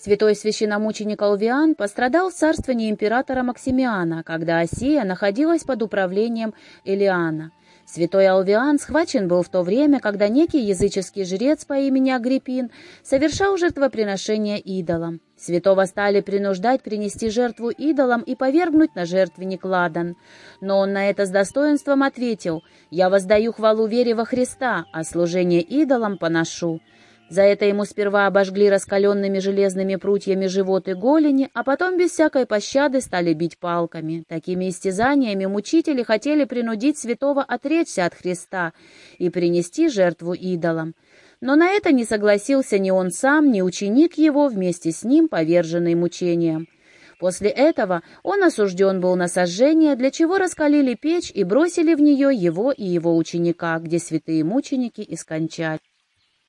Святой священномученик Алвиан пострадал в царствовании императора Максимиана, когда Осия находилась под управлением Элиана. Святой Алвиан схвачен был в то время, когда некий языческий жрец по имени Агриппин совершал жертвоприношение идолам. Святого стали принуждать принести жертву идолам и повергнуть на жертвенник ладан. Но он на это с достоинством ответил «Я воздаю хвалу вере во Христа, а служение идолам поношу». За это ему сперва обожгли раскаленными железными прутьями живот и голени, а потом без всякой пощады стали бить палками. Такими истязаниями мучители хотели принудить святого отречься от Христа и принести жертву идолам. Но на это не согласился ни он сам, ни ученик его, вместе с ним поверженный мучением. После этого он осужден был на сожжение, для чего раскалили печь и бросили в нее его и его ученика, где святые мученики и скончали.